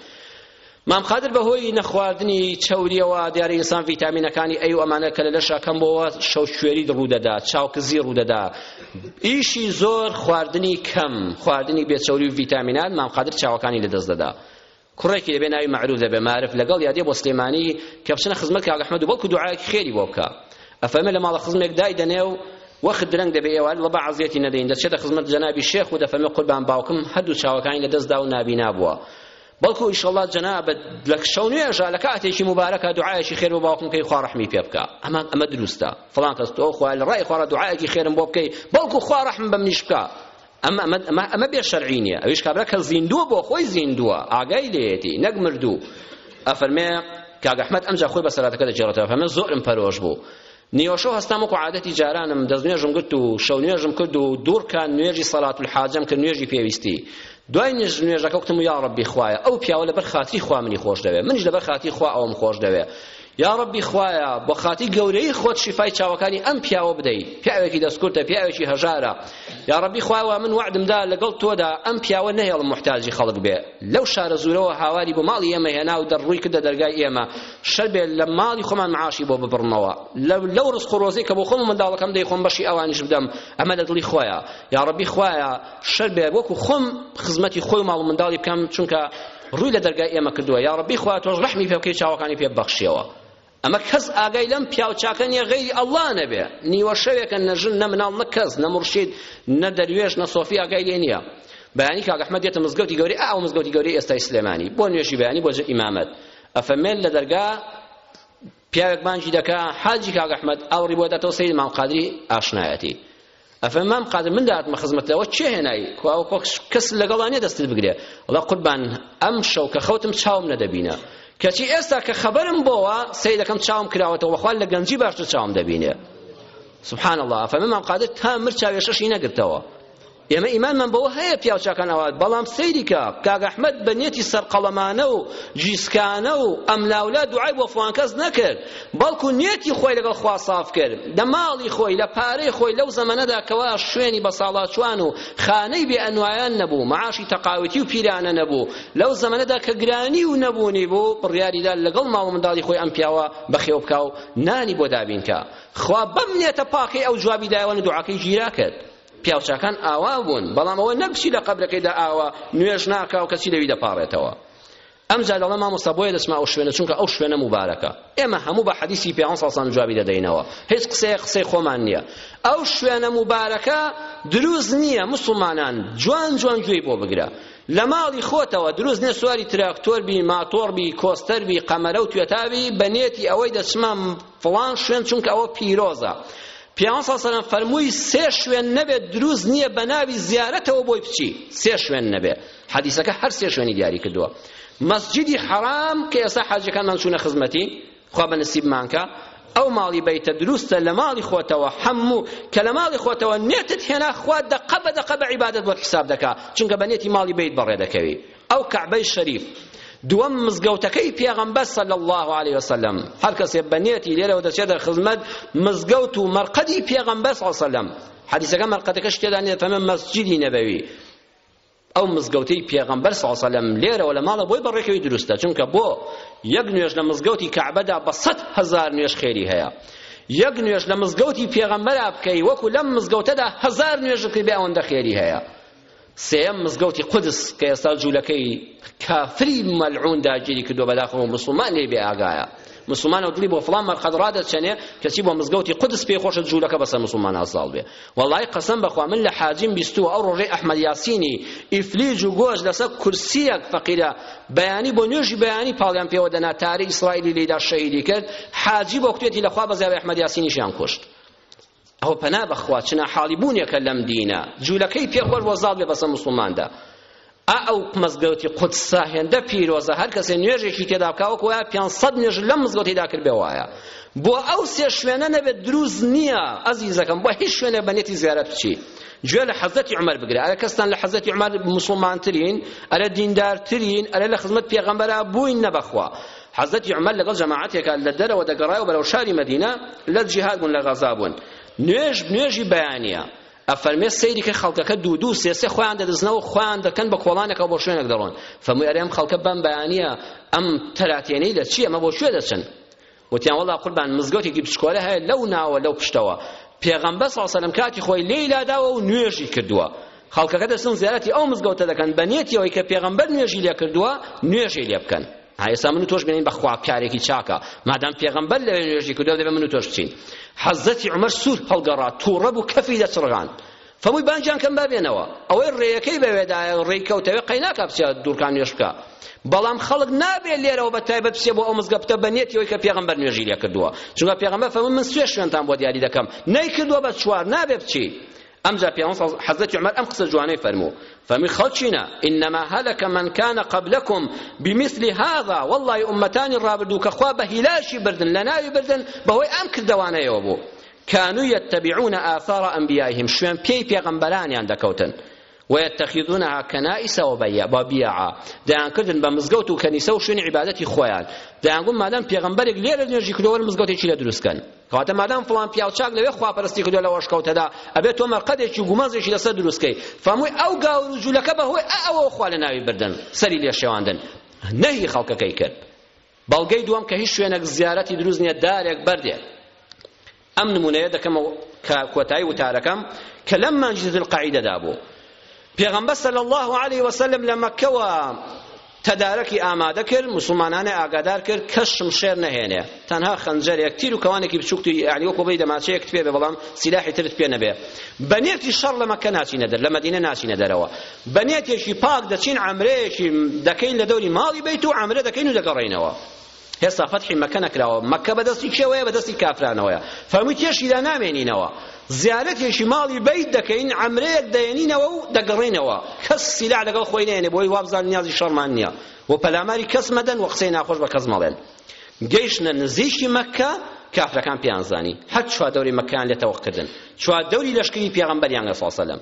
مام قادر بەهۆی نەخواردنی چەوریەوە دیارە ئینسان ڤیتامینەکانی ئەی و ئەمانە کە لە لەشا کەم بۆوە شەو کوێری ڕوودەدا چاوکزی ڕوودەدا ئیشی زۆر خواردنی کەم خواردنی بێچەوری و ڤیتامینات مام قادر چاوەکانی لەدەست دەدا کوڕێکی دەبێ ناوی مەعروف دەبێ مارف لەگەڵیا دێ بۆ سلێمانی کە بچنە خزمەت کاک ئەحمەد و بەڵکو دوعایەکی خێری بۆ بکا ئەفەرمێ لە ماڵە خزمێک دایدەنێ و وەخت درەنگ دەبێ ئێوە لە بە عەزیەتی نەدەین دەچێتە خزمەت جەنابی شێخ و دەفەرمێ قوربان باوکم هەردوو چاوەکانی لە دەستدا و نابینا بووە بەڵکو ئیشەڵڵا جەنابت لە شەو نوێژە لە کاتێکی مبارەکە دوعایەکی خێر بۆ باوکم کەی خوا ڕەحمی پێ بکا ئەمە ئەمە دروستە فڵان کەس تۆ خوا لە ڕای خوا دوعایەکی خێرم بۆ بکەی بەڵکو خوا ڕەحم بە منیش بکا ئەمە ئەمە ئەمە ئەمە بێ شەرعی نییە ئەویش کابرا کە زیندووە بۆ خۆی زیندووە ئاگای لێیەتی نەک مردوو ئەفەرمێ کاک ئەحمەد ئەمجا خۆی بە سەلاتەکە دەگێڕێتەوە فەرمێ زۆرم پەرۆش بوو نیوەشۆ هەستام وەکو عادەتی جارانم دەست نوێژم گرت و شەو نوێژم کرد و دوورکان نوێژی سەلات الحاجەم کرد نوێژی پێویستی دوای نوێژ نوێژەکە وتم یا ڕەبی خوایە ئەو پیاوە لەبەر خاتری خوا منی خۆش دەوێ منیش لەبەر خاتری خوا ئەوم خۆش دەوێ یاڕەبی خوایە بەخاتی گەورەی خۆت شیفای چاوەکانی ئەم پیاوە بدەی پیاوێکی دەستکورتە پیاوێکی هەژارە یاڕەبی خوایە من وعدم دا لەگەڵ تۆدا ئەم پیاوە نەهێڵم محتاجی خەڵک بێ لەو شارە زورەوە هاواری بۆ ماڵی ئێمە هێنا و دەڕووی کردە دەرگای ئێمە شەر بێ لە ماڵی خۆمان معاشی بۆ ببڕمەوە لەو ڕزق و ڕۆزەی کە بۆ خۆم منداڵەکەم دەی خۆم بەشی ئەوانیش بدەم ئەمە لە دڵی خۆیە یاڕەبی خوایە شەر بێ وەکو خۆم خزمەتی خۆی ماڵ منداڵی بکەم چونکە ڕووی لە دەرگای ئێمە کردووە یاڕەبی خوا تۆش ڕەحمی پێ بکەی چاوەکانی پێ ببەخشیەوە ئەمە کەس ئاگای لەم پیاو چاکە نییە غەیری ئەڵڵا نەبێ نیوە شەوێکە نە ژن نە مناڵ نە کەس نە مرشید نە دەروێش نە سۆفی ئاگای لێ نییە بەیانی کاک ئەحمەد دێتە مزگەوتی گەورەی ئاو مزگەوتی گەورەی ئێستای سلێمانی بۆ نوێژی بەیانی بۆ جە ئیمامەت ئەفەمێل لە دەرگا پیاوێک بانگی دەکا حاجی کاک ئەحمەد ئاوڕی بۆ دەتەوە سەیری مام قادری ئاشنایەتی ئەفەن مام قادر من داتمە خزمەتەوە چێ هێنایی کواوە کەس لەگەڵا نیە دەستت بگرێ وڵا قوربان ئەم شەو کە خەوتم چاوم نەدەبینە کەچی ئێستا کە خەبەرم بۆوە سەی دەکەم چاوم کراوەتەوە وەخوال لە گەنجی باشتر چاوم دەبینێ سبحان الله ئەفەن مام قادر تا مر چاوێشەشی نەگرتەوە ئێمە ئیمانمان بەوە هەیە پیاوچاکان ئەوە بەڵام سەیری کە کاک ئەحمەد بە نیەتی سەرقەڵەمانە و جیسکانە و ئەملاولا دوعای بۆ فڵان کەس نەکرد بەڵکو نیەتی خۆی لەگەڵ خوا ساف کرد لە ماڵی خۆی لە پارەی خۆی لەو زەمەنەدا کەوا شوێنی بە ساڵاچوان و خانەی بێ ئەنوایان نەبوو معاشی تەقاوەتی و پیرانە نەبوو لەو زەمەنەدا کە گرانی و نەبوونی بوو بڕیاریدا لەگەڵ ماڵ و منداڵی خۆی ئەم پیاوە بەخێو بکا و نانی بۆ دابینکە خوا بەم نیەتە پاکەی ئەو جوابی دایوان و دوعاکەی گیرا کرد پیاوچاکان ئاوا بوون بەڵام ئەوە نەک بچی لە قەبرەکەیدا ئاوا نوێژ ناکا و کەچی لەوی دەپاڕێتەوە ئەمجا دەڵێ مامۆستا بۆیە دەچمە ئەو شوێنە چونکە ئەو شوێنە موبارەکە ئێمە هەموو بە حەدیسی پێغەمبەر صلی الله علیه و جوابی دەدەینەوە هیچ قسەیە قسەی خۆمان نییە ئەو شوێنە موبارەکە دروست نییە مسلمانان جوان جوان گوێی بۆ بگرە لە ماڵی خۆتەوە دروست نییە سواری تراکتۆر بی ماتۆڕ بی کۆستەر بی قەمەرە و توێتاوی بە نێتی ئەوەی دەچمە فڵان شوێن چونکە ئەوە پیرۆزە پیامبر صلی الله علیه و فەرمووی سێ شوێن نەبێت دروست نییە بە ناوی زیارەتەوە بۆی بچی سێ شوێن نەبێت حەدیسەکە هەر سێ شوێنی دیاری کردووە مەسجدی حەرام کە ئێستا حاجەکانمان چوونە خزمەتی خوا بە نسیبمان کە ئەو ماڵی بیتە دروستە لە ماڵی خۆتەوە حەموو کە لە ماڵی خۆتەوە نێتت هێنا خوا دەقە بە دەقە بە عیبادەت بۆت حساب دەکا چونکە بە نێتی ماڵی بیت بەڕێ دەکەوی ئەو کەعبەی شەریف دووەم مزگەوتەکەی پێغەمبەر صلی الله علیه وسلم هەر کەسێ بە نێتی لێرەوە دەچێتە خزمەت مزگەوت و مەرقەدی پێغەمبەر صلی الله علیه وسلم حەدیسەکە مەرقەدەکەش تێدا نییە فەمە مەسجدی نەبەوی ئەو مزگەوتەی پێغەمبەر صلی الله علیه وسلم لێرەوە لە ماڵە بۆی بەڕێکەوی دروستە چونکە بۆ یەک نوێژ لە مزگەوتی کەعبەدا بە سەد هەزار نوێژ خێری هەیە یەک نوێژ لە مزگەوتی پێغەمبەرا بکەی وەکو لەم مزگەوتەدا هەزار نوێژ بکەی بێ ئەوەندە خێری هەیە سێیەم مزگەوتی قودس کە ئێستا جوولەکەی کافری مەلعون داگیری کردو بەداخەوە مسلمان لێ بێ ئاگایە مسلمانە دڵی بۆ فڵان مەرقەد ڕادەچەنێ کەچی بۆ مزگەوتی قودس پێی خۆشە جوولەکە بەسەر مسلمان ئازاڵ بێ وەڵای قەسەم بەخوا من لە حاجیم بیستووە ئەو ڕۆژەی ئەحمەد یاسینی ئیفلیج و گۆش لەسەر کورسیەک فەقیرە بەیانی بۆ نوێژی بەیانی پاڵیان پێوە دەنا تاری ئیسرائیلی لێدا شەهیدی کرد حاجی بۆ کوێتی لەخوا بەزیاوی ئەحمەد یاسینیشیان کوشت ئەوە پەنا بەخوا چ ناحاڵی بوونێکە لەم دینە جوولەکەی پێخۆش بۆ زاڵ بێ بەسە موسڵماندا ئا ئەو مزگەوتی قودسە هێندە پیرۆزە هەر کەسێ نوێژێکی تێدا بکا وەکو وایە پێنج سەد نوێژ لەم مزگەوتیدا کردبێ وایە بۆ ئەو سێ شوێنە نەبێت دروست نییە ئەزیزەکەم بۆ هیچ شوێنێ بە نێتی زیارەت بچی گوێ لە حەزەتی عمر بگرە ئەرە کەستان لە حەزەتی عمر مسلمانترین ئەرە دیندارترین ئەرە لە خزمەت پێغەمبەرا بووین نەبەخوا حەزرەتی عومەر لەگەڵ جەماعەتێکا لە دەرەوە دەگەڕای و بەرەو شاری مەدینە لە جیهاد بوون لە غەزا بوون نوێژ نوێژی بەیانیە ئەفەرمێ سەیری کە خەڵکەکە دوو دوو سێ سێ خۆیان دەدزنەوە خۆیان دەکەن بە کۆڵانێکەوە بۆ شوێنێک دەڕۆن فەمووی ئەرێ ئەم خەڵکە بەم بەیانیە ئەم تەراتێنەی لە چی ئەمە بۆ کوێ دەچن وتیان وەڵا قوربان مزگەوتێکی بچکۆلە هەیە لەو ناوە لەو پشتەوە پێغەمبەر صلی الله علیه و سلم کاتی خۆی لێی لاداوە و نوێژی کردووە خەڵکەکە دەچن زیارەتی ئەو مزگەوتە دەکەن بە نیەتی ئەوەی کە پێغەمبەر نوێژی لێ کردووە نوێژی لێ بکەن ها ئێستا من و تۆش بێنین بە خواب کارێکی چاکە مادام پێغەمبەر لەوێ نوێژی کردەوە دەبێ من و تۆش بچین حەزەتی عومەر سوور هەڵگەڕا تووڕە بوو کەفی دەچڕغان فەمووی بانجان کەم بابێنەوە ئەوەی ڕێیەکەی بەوێدایە ڕێی کەوتەوێ قەی ناکا بچە دوورکان نوێژ بکە بەڵام خەڵک نابێ لێرەوە بە تایبەت بچێ بۆ ئەو مزگە بتە بە نیەتی ئەوەی کە پێغەمبەر نوێژی لێ کردووە چونکە پێغەمبەر فەمووی من سوێ شوێنتان بۆ دیاری دەکەم نەیکردووە بە چوار نابێ بچی ئەمجا پیامبەر صلی اللە حضرتی عمر ئەم قسە جوانەی فەرموو فەرمی خەڵکینە انما هلك من كان قبلكم بمثل هذا والله امتانی رابردوو کە خوا بە هیلاکی بردن لە ناوی بردن بەهۆی ئەم کردەوانەیەوە بوو كانوا يتبعون آثار أنبيائهم شوێن پێی پێغەمبەرانیان دەکەوتن ويتخذونها كنائس وبيع وبيعا دەیان کردن بە مزگەوت و کەنیسە و شوێنی عیبادەتی خۆیان دەیان گوت مادام پێغەمبەرێک لێرە نوێژی کردووە وەرە مزگەوتێکی لێ دروستکەن کەواتە مادام فڵان پیاو چاک لەوێ خواپەرستی کردوە لەو ئەشکەوتەدا ئەبێت تۆ مەرقەدێکی و گومەزێکی لەسەر دروست کەی فەرمووی ئەو گاور و جولەکە بەهۆی ئە ئەوە خوا لە ناوی بردن سەری لێ شێواندن نەهی خەڵکەکەی کرد بەڵگەی دووەم کە هیچ شوێنێک زیارەتی دروست نییە دارێک بەردێ ئەم نمونەیە دەکەمەوە کە کۆتایی وتارەکەم کە لەم مانجی ذوالقعیدەدا بوو پێغەمبەر صلی اللە علیە وسلم لە مەککەوە تەدارەکی ئامادە کرد مسلمانانە ئاگادار کرد کەس شمشێر نەهێنێ تەنها خەنجەرێک تیر و کەوانێکی بچووکتی یعنی وەکو بەی دەماچەیەک پێ بێ بەڵام سیلاحی ترت پێ نەبێ بە نێتی شەڕ لە مەکە ناچینە دەر لە مەدینە ناچینە دەرەوە بە نێتێکی پاک دەچین عەمرەیەکی دەکەین لە دەوری ماڵی بیت و عەمرە دەکەین و دەگەڕێینەوە هێستا فەتحی مەکە نەکراوە مەکە بەدەستی کێوەیە بەدەستی کافرانەوەیە فەرمووی تێشی دا نامێنینەوە زیارەتێکی ماڵی بەیت دەکەین عەمرەیەک دەێنینەوە و دەگەڕێینەوە کەس سیلا لەگەڵ خۆی نێنێ بۆی وابزان نیازی شەڕمان نییە و پەلاماری کەس مەدەن و قسەی ناخۆش بە کەس مەڵێن گەیشتە نزیکی مەکە کافرەکان پێیان زانی هەر چوار دەوری مەکەیان لێ تەوقکردن چوار دەوری لەشکری پێغەمبەریان لە سەلەم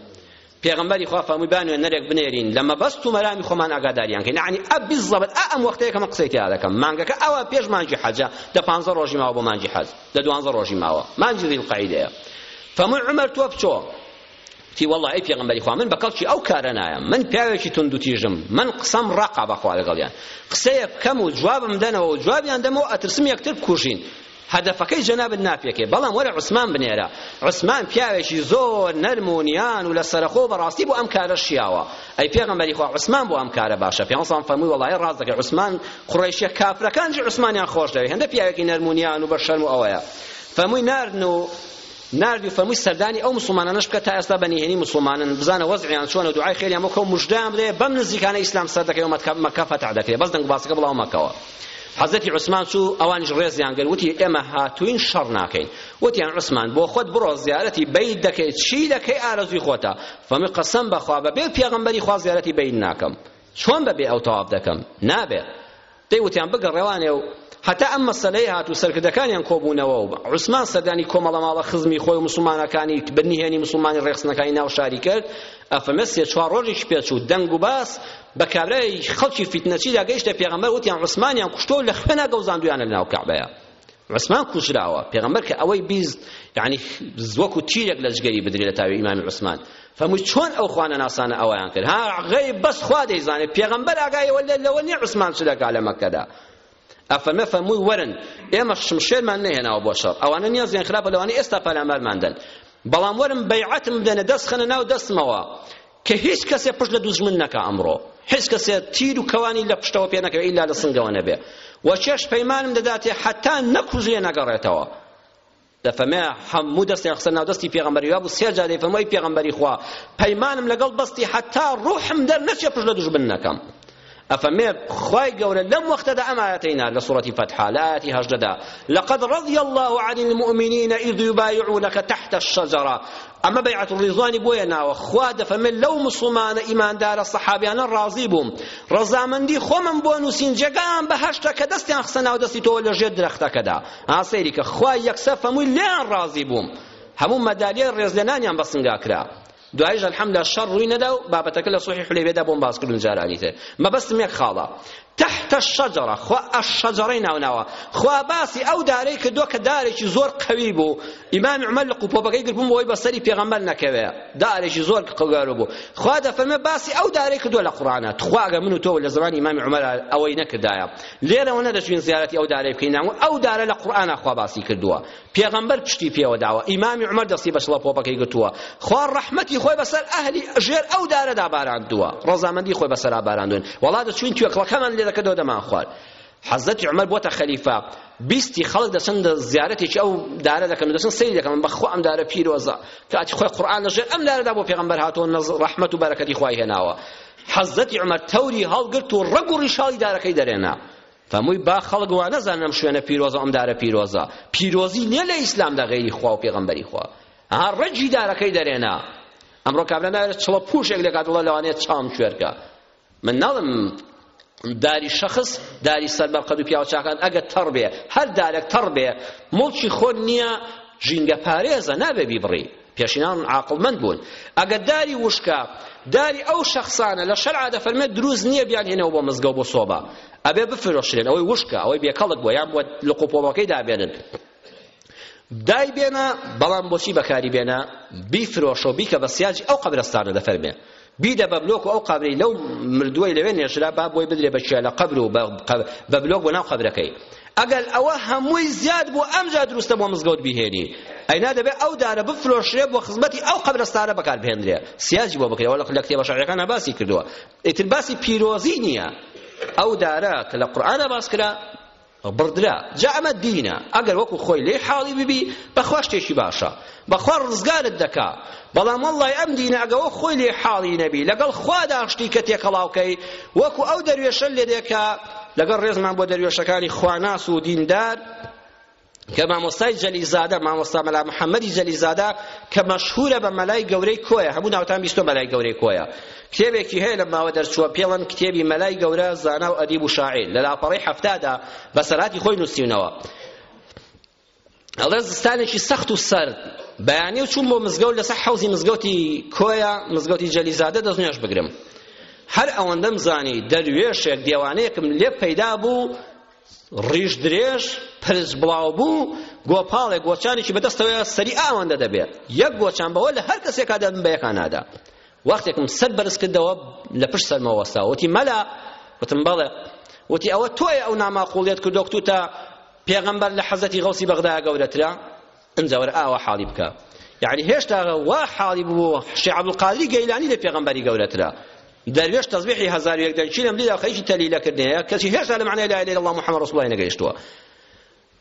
پێغەمبەری خوا فەرمووی با نوێنەرێک بنێرین لە مەبەست و مەرامی خۆمان ئاگاداریان کەین یەعنی ئە بالزەبت ئە ئەم وەختەیە کە من قسەی تێدا دەکەم مانگەکە ئەوە پێش مانگی حەجە دە پانزە ڕۆژی ماوە بۆ مانگی حەج دە دوانزە ڕۆژی ماوە مانگی ذی القعیدەیە فەرمووی عومەر تۆ بچۆ تی والله ئەی پێغمبەری خوا من بە کەڵکی ئەو کارە نایەم من پیاوێکی توند و تیژم من قسەم ڕقا بەخوا لەگەڵیان قسەیە بکەم و جوابم دەنەوە و جوابیان دەمەوە ئەترسم یەکتر بکوژین هەدەفەکەی جەنابت ناپێکێ بەڵام وەرە عوسمان بنێرە عوسمان پیاوێکی زۆر نەرم و نیان و لەسەرەخۆ بەڕاستی بۆ ئەم کارە شیاوە ئەی پێغەمبەری خوا عوسمان بۆ ئەم کارە باشە پێغەمبەر صلی فەرمووی وەڵاهی ڕاست دەکەی عوسمان قوڕەیشیە کافرەکان جی عوسمانیان خۆش دەوێ هەندە پیاوێکی نەرم و نیان و بە شەرم و ئەوەیە فەرمووی ناردن و ناردی فەرمووی سەردانی ئەو مسلمانانەش بکە تا ئێستا بەنیهێنی مسلمانن بزانە وەزعیان چۆنە دوعای خێریان بۆ کەو مژدەیان بدەیە بەم نزیکانە ئیسلام سەر دەکەوێ مەکە فەتح دەکرێ بەس دەنگ باسەکە بڵاو مەکەوە حەزرەتی عوسمان چوو ئەوانیش ڕێزیان گرت وتی ئێمە هاتووین شەڕ ناکەین وتیان عوسمان بۆ خۆت بڕۆ زیارەتی بەیت دەکەی چی دەکەی ئارەزووی خۆتە فەرمووی قەسەم بەخوا بەبێ پێغەمبەری خوا زیارەتی بەیت ناکەم چۆن بەبێ ئەو تەواف دەکەم نابێ دەی وتیان بگەڕێوانێ و هەتا ئەم مەسەلەی هات و سەرکردەکانیان کۆبوونەوە و عوسمان سەردانی کۆمەڵە ماڵە خزمی خۆی و مسلمانەکانی بنیهێنی مسلمانی ڕێخستنەکانی ناو شاری کرد ئەفەمە سێ چوار ڕۆژیش پێچوو دەنگ و باس بە کابرای خەڵکی فیتنەچیدا گەیشتە پێغەمبەر وتیان عوسمانیان کوشتووە و لە خوێنا گەوزاندویانە لەناو کەعبەیە عوسمان کوژراوە پێغەمبەر کە ئەوەی بیست یعنی وەکو تیرێک لە جگەری بدرێ لە تاوی ئیمامی عوسمان فەمووی چۆن ئەو خوانە ناسانە ئەویان کرد ها غەی بەس خوا دەیزانێت پێغەمبەر ئاگایەوە لەوە نییە عوسمان چ دەکا لە مەکەدا ئەفەرمێ فەمووی وەرن ئێمە شمشێرمان نەهێناوە بۆ شەڕ ئەوانە نیازیان خراپە لەوانە ئێستا پەلامارمان دەن بەڵام وەرم بەیعەتم بدەنە دەست خەنە ناو دەستمەوە کە هیچ کەسێ پشت لە دوژمن نەکا ئەمڕۆ هیچ کەسێ تیر و کەوانی لە پشتەوە پێ نەکەوێ ئیلا لە سنگەوە نەبێ و چێش پەیمانم دەداتێ حەتا نەکوژرێ نەگەڕێتەوە دەفەمێ هەموو دەستێ خسە ناو دەستی پێغەمبەری وابوو سێ جار دەیفەمەوەی پێغەمبەری خوا پەیمانم لەگەڵ بەستی حەتا ڕوحم دەر نەچێ پشت لە دوژمن نەکەم ئەفەرمێ خوای گەورە لەم وەختەدا ئەم ئایەتەی نارد لە سوڕەتی فەتحا لە ئایەتی هەژدەدا لەقەد رەضی الله عن المؤمنین اذ یبایعونەک تحت الشجرە ئەمە بەیعەت ڕیزوانی بۆیە ناوە خوا دەفەرمێت لەو مسلمانە ئیماندارە سەحابیانە ڕازی بووم ڕەزامەندی خۆمم بۆ نووسین جێگایان بەهەشتە کە دەستیان خسە ناو دەستی تۆ لە ژێر درەختەکەدا ها سەیری کە خوا یەکسەر فەمووی لێیان ڕازی بووم هەموو مەدالیای ڕێزلێنانیان بەسنگا کرا دوایش الحمدللە شەڕ ڕووی نەدا و بابەتەکە لە سوڵحی حولەیبیەدا بۆم باس کردوون جارانی تر مەبەستم یەک خاڵە تحت الشجرە خوا الشجرەی ناوناوە خوا باسی ئەو دارەی کردووە کە دارێکی زۆر قوی بوو ئیمام عمر لە قوپۆپەکەی گربووم بۆی بەسەری پێغەمبەر نەکەوێ دارێکی زۆر قوگار بوو خوا دەفەرمێ باسی ئەو دارەی کردووە لە قورآنە تخوا ئەگەر من و تۆ لە زمانی ئیمام عمر ئەوەی نەکردایە لێرەوە نەدەچوین زیارەتی ئەو دارەی بکەین ئەو دارە لە قورآنە خوا باسی کردووە پێغەمبەر پشتی پێوە داوە ئیمامی عومەر دەستی بە شڵە پۆپەکەی گرتووە خوا ڕەحمەتی خۆی بەسەر ئەهلی ژێر ئەو دارەدا باراندووە ڕەزامەندی خۆی بەسەرا باراندوون وەڵا دەچووین توێکڵەکەمان لێ دەکردەوە دەمان خوارد حەزەتی عومەر بۆتە خەلیفە بیستی خەڵک دەچن زیارەتێکی ئەو دارە دەکەن و دەچن سەیری دەکەن من بەخوا ئەم دارە پیرۆزە کاتی خۆی قورئان لەژێر ئەم دارەدا بۆ پێغەمبەر هاتووە نەز ڕەحمەت و بەرەکەتی خوای هێناوە حەزەتی عومەر تەوری هەڵگرت و ڕەگ و ڕیشاڵی دارەکەی دەرێنا فەرمووی با خەڵک وانەزانن ئەم شوێنە پیرۆزە و ئەم دارە پیرۆزە پیرۆزی نیە لە ئیسلامدا غەیری خوا و پێغەمبەری خوا ها ڕەگی دارەکەی دەرێنا ئەمڕۆ کابرا ناوێت چڵە پوشێک لەکات دڵە لەوانەیە چاوم کوێرکە من ناڵم داری شخص داری سەر بەرقەد و پیاوچاکان ئەگە تەڕ بێ هەر دارێک تەڕ بێ مڵکی خۆت نییە ژینگە پارێزە نابێ بیبڕی پێشینان عاقڵمەند بوون ئەگەر داری وشکە داری ئەو شەخصانە لە شەرعا دەفەرمێت دروست نییە بیان هێنەوە بۆ مزگەوت بۆ سۆبا ئەبێ بفرۆشرێن ئەوەی وشکە ئەوەی بێکەڵک بووە یان لق و پۆڵەکەی دابێنن دای بێنە بەڵام بۆچی بەکاری بێنە بیفرۆشە و بیکە بە سیاجی ئەو قەبرستانە دەفەرمێ بیدە بە بلۆک و ئەو قەبرەی لەو مردووەی لەوێ نێژرا با بۆی بدرێ بە چیا لە قەبر و بە بلۆک بۆ ناو قەبرەکەی ئەگەر ئەوە هەمووی زیاد بوو ئەمجا دروستە بۆ مزگەوت بیهێنی ئەینا دەبێت ئەو دارە بفرۆشرێ بۆ خزمەتی ئەو قەبرستانە بەکار بهێنرێ سیاجی بۆ بکرێ وەڵ لە کتێبە شەرعەکان باسی کردووە ئیتر باسی پیرۆزی نییە ئەو دارە کە لە قورئانە باس کرا بڕدرا جا ئەمە دینە ئەگەر وەکو خۆی لێی حاڵی ببی بەخوا شتێکی باشە بەخوا ڕزگارت دەکا بەڵام وەڵڵای ئەم دینە ئەگە وەک خۆی لێی حاڵی نەبی لەگەڵ خوادا شتی کە تێکەڵاوکەی وەکو ئەو دەروێشە لێ دێکا لەگەڵ ڕێزمان بۆ دەروێشەکانی خواناس و دیندار کە مامۆستای جەلیزادە مامۆستا مەلا محەممەدی جەلیزادە کە مەشهورە بە مەلای گەورەی کۆیە هەموو ناوتان بیستۆ مەلای گەورەی کۆیە کتێبێکی هەیە لەم ماوە دەرچووە پێڵن کتێبی مەلای گەورە زانا و ئەدیب و شاعیر لە لاپەڕەی حەفتادا بەسەرهاتی خۆی نووسیونەوە ئەڵێ زستانێکی سەخت و سرد بەیانی و چوون بۆ مزگەوت لەسەر حەوزی مزگەوتی کۆیە مزگەوتی جەلیزادە دەست نوێژ بگرم هەر ئەوەندەم زانی دەروێشێک دێوانەیەکم لێ پەیدا بوو ڕیش درێژ پرز بڵاو بوو گۆپاڵێک گۆچانێکی بەدەستەوەیە سەری ئاوەندە دەبێت یەک گۆچان بەوە لە هەر کەسێکا دەبن بە یەکانادا وەختێکم سەر بەرز کردەوە لە پشت سەرمەوە وەستاوە وتی مەلا وتم بەڵێ وتی ئەوە تۆیە ئەو ناماقوڵیت کردو کتوتە پێغەمبەر لە حەزەتی غەوسی بەغدا گەورەترە ئنجا وەرە ئاوا حاڵی بکە یعنی هێشتا وا حاڵی بوو شێخ عەبدولقادری گەیلانی لە پێغەمبەری گەورەترە دەروێش تەزبیحی هەزار و یەک دەنگچی لەم دیدا خەیکی تەلیلە کردنەیە کەچی هێشتا لە معنای لا اله الا الله محمد رسول الله نەگەیشتووە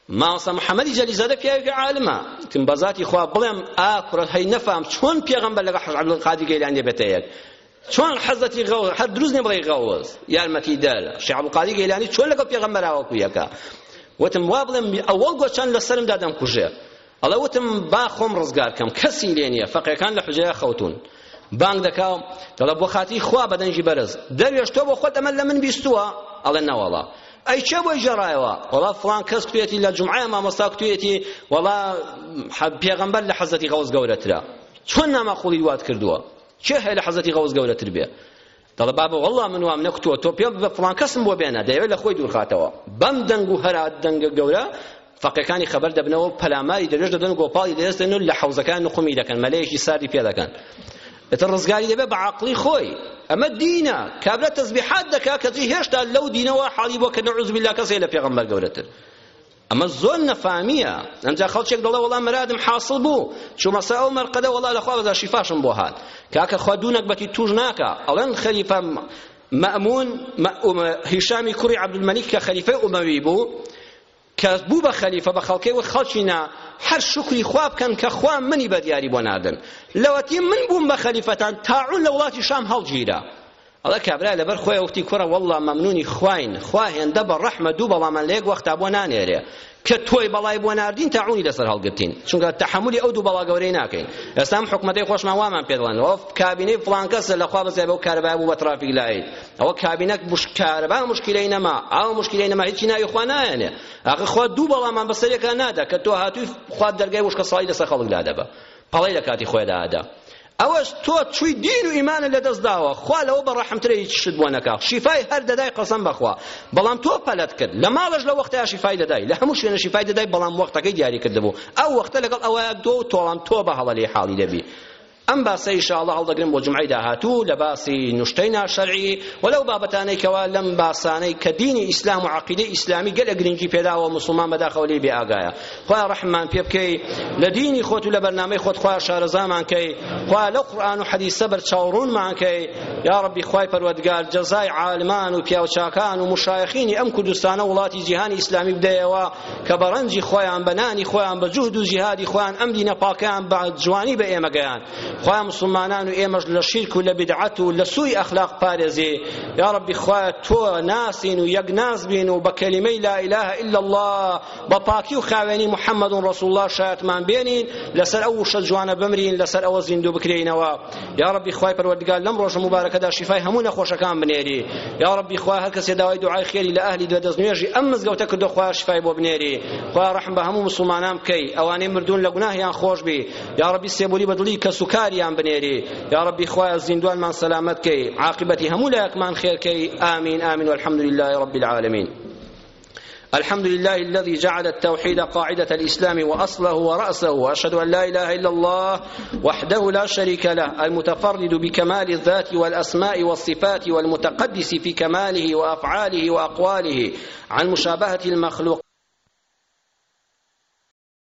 مامۆستا محمدی جەلی زادە پیاوێکی عالمە تم بەزاتی خوا بڵێم ئا کوڕە هەی نەفام چۆن پێغەمبەر لەگەڵ حەج عبدالقادر گەیلان دەبێتە یەک چۆن حەزەتی غەوز هەر دروست نیە بڵێی غەوز یارمەتی دەر شێخ عبدالقادر گەیلانی چۆن لەگەڵ پێغەمبەراوە کویەکە وتم وا بڵێم ئەوەڵ گۆچان لەسەرمدا دەمکوژێ ئەڵێ وتم با خۆم ڕزگار کەم کەسی لێ نییە فەقێکان لە حوجرەیە خەوتون بانگ دەکا و دەڵێ بۆ خاتری خوا بە دەنگی بەرز دەروێش تۆ بۆ خۆت ئەمە لە من بیستووە ئەڵێ نەوەڵا ئەی چێ بۆی جێڕایەوە وەڵا فڵان کەس کوێتی لە جمعەیە مامۆستا کوێتی وەڵا پێغەمبەر لە حەزەتی غەوز گەورەترە چۆن ناماقوڵی وات کردووە چێ هەیە لە حەزەتی غەوز گەورەتر بێ دەڵێ بابە وەڵڵا من وام نەکوتووە تۆ پێم ببە فڵان کەسم بۆ بێنە دەیەوێت لە خۆی دوورخاتەوە بەم دەنگ و هەرا دەنگە گەورە فەقێکانی خەبەر دەبنەوە و پەلاماری دەروێش دەدەن و گۆپاڵی دەێستێن و لە حەوزەکان نقومی دەکەن مەلەیەکی ساردی پێ دەکەن ئەتە ڕزگاری دەبێ بە عقلی خۆی ئەمە دینە کابرا تەسبیحات دەکا کەچی هێشتا لەو دینەوە حاڵی بۆ کە نەعوذ بالله کەسێ لە پێغەمبەر گەورەتر ئەمە زۆر نەفامیە ئەمجا خەڵکێک دەڵێ وەڵا مرادم حاصل بوو چوومە سەر ئەو مەرقەدە وەڵا لەخوا بەزا شیفاشم بۆ هات کاکە خوا دوو نەگبەتی توش ناکا ئەڵێن خەلیفە مەمون هیشامی کوڕی عەبدولمەلیک کە خەلیفەی ئومەوی بوو کە بوو بە خەلیفە بە خەڵکەی وە خەڵکینا هەر شکری خوا بکەن کە خوا منی بە دیاری بۆ ناردن لەوەتی من بووم بە خەلیفەتان تاعون لە وڵاتی شام هەڵگیرا ئەڵێ کابرا لەبەر خۆی وتی کوڕە وەڵڵا مەمنونی خواین خوا هێندە بە ڕەحمە دوو بەڵامان لە یەک وەختا بۆ نانێرێ کە تۆی بەڵای بۆ ناردین تاعونی لەسەر هەڵگرتین چونکە تەحملی ئەو دوو بەڵا گەورەی ناکەین ئێستا ئەم حکومەتەی خۆشمان وامان پێ دەڵێن ئەو کابینەی فڵان کەسە لە خوا بەزای بەو کارەبای بوو بە ترافیک لایت ئەوە کابینەک کارەبا مشکلەی نەما ئەو مشکلەی نەما هیچی ناوی خوا نایەنێ ئاخر خوا دوو بەڵامان بەسەر یەکا نادا کە تۆ هاتووی خوا دەرگای وشکە ساڵی لەسەر خەڵک دادەبە پەڵەی لە کاتی خۆیدا ئەدا ئەوەش تۆ چوی دین و ئیمانت لەدەست داوە خوا لەوە بەڕەحمترە هیچ شت بۆ نەکا شیفای هەر دەدای قەسەم بەخوا بەڵام تۆ پەلەت کرد لە ماڵەش لە وەختەیا شیفای دەدای لە هەموو شوێنە شیفای دەدای بەڵام وەختەکەی دیاری کردبوو ئەو وەختە لەگەڵ ئەوەیە تۆ و تۆڵام تۆ بە هەڵە لێ حاڵی دەبی ئەم باسە ئیشاڵڵە هەڵدەگرم بۆ جمعەی داهاتوو لە باسی نوشتەی ناشەرعی و لەو بابەتانەی کەوا لەم باسانەی کە دینی ئیسلام و عەقیدەی ئیسلامی گەلە گرنگی پێداوە موسڵمان بەداخەوە لێی بێئاگایە خوایە ڕەحممان پێ بکەی لە دینی خۆت و لە بەرنامەی خۆت خوایە شارەزامان کەی خوایە لەو قورئان و حەدیسە بەرچاوڕوونمان کەی یا ڕەبی خوای پەروەردگار جەزای عالمان و پیاوچاکان و مشایخینی ئەم کوردستانە وڵاتی جیهانی ئیسلامی بدەیەوە کە بە ڕەنجی خۆیان بە نانی خۆیان بە جوهد و جیهادی خۆیان ئەم دینە پاکەیان بە جوانی بە ئێمە گەیان خوایە مسلمانان و ئێمەش لە شیرک و لە بدعەت و لە سوی ئەخلاق پارێزی یا ڕەبی خوایە تۆ ناسین و یەک ناس بین و بە کەلیمەی لا إله إلا الله بە پاکی و خاوێنی محمد رسول الله شایەتمان بێنین لەسەر ئەو وشە جوانە بمرین لەسەر ئەوە زیندوو بکرێینەوە یا ربی خوای پەروەردگار لەم ڕۆژە مبارەکەدا شیفای هەموو نەخۆشەکان بنێری یا ربی خوا هەر کەسێ داوای دوعای خێری لە ئەهلی دوێ دەست نوێژی ئەم مزگەوتە کردو خوا شیفای بۆ بنێری خوا ڕحم بە هەموو مسلمانان بکەی ئەوانەی مردوون لە گوناهیان خۆش بی یا ربی سێبوری بە دڵی کەس و کاریان بنێری یا ربی خوا زیندوانمان سەلامەت کەی عاقبەتی هەموو لایەکمان خێرکەی آمین آمین والحمد لله رب العالمین الحمد لله الذي جعل التوحيد قاعدة الإسلام وأصله ورأسه وأشهد أن لا إله إلا الله وحده لا شريك له المتفرد بكمال الذات والأسماء والصفات والمتقدس في كماله وأفعاله وأقواله عن مشابهة المخلوق